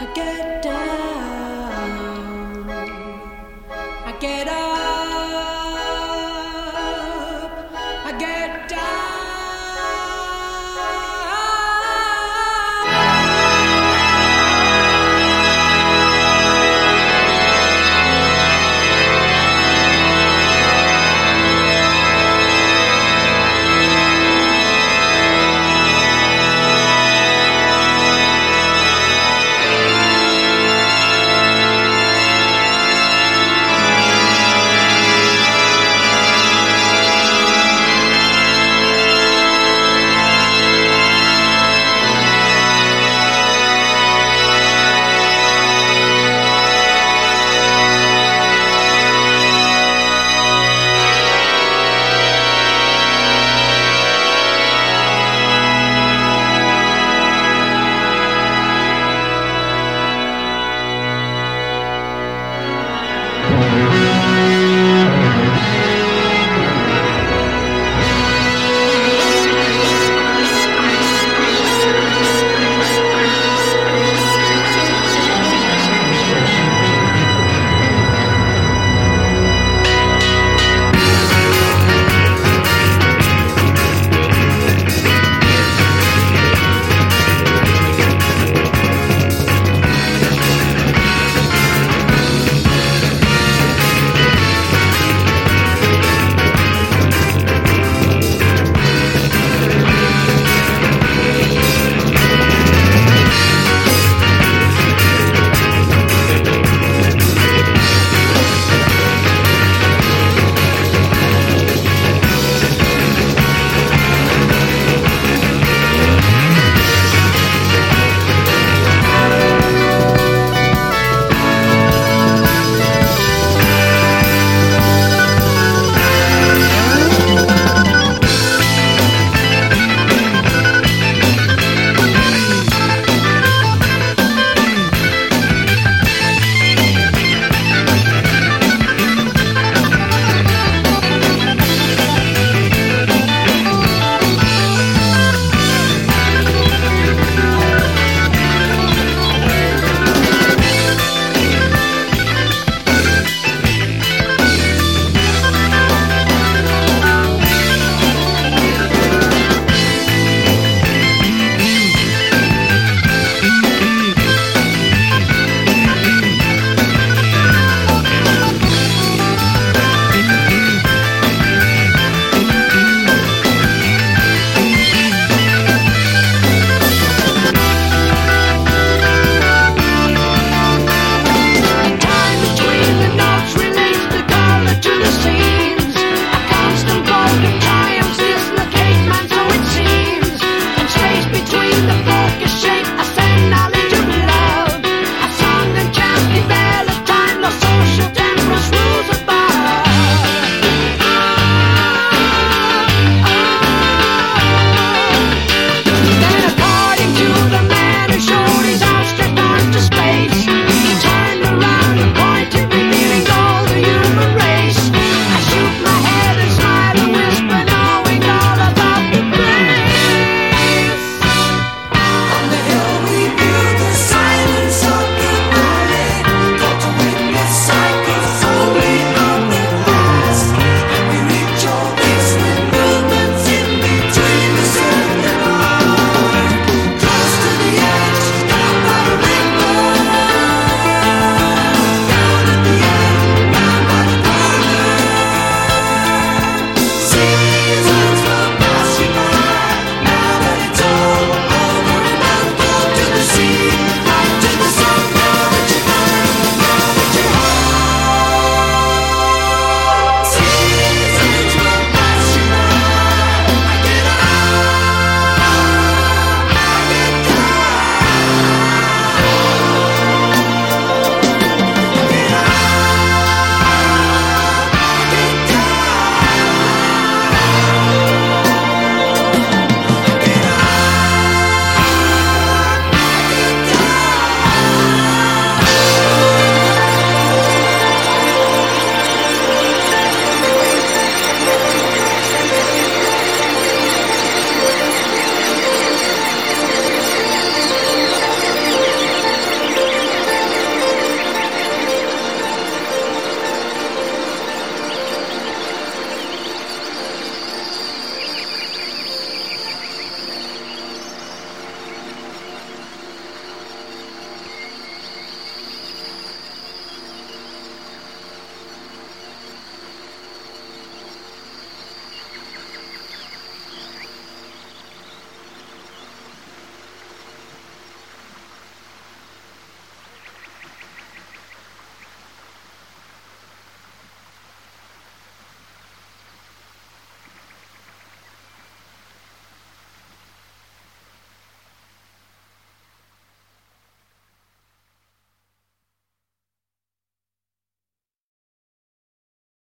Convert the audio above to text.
I get right.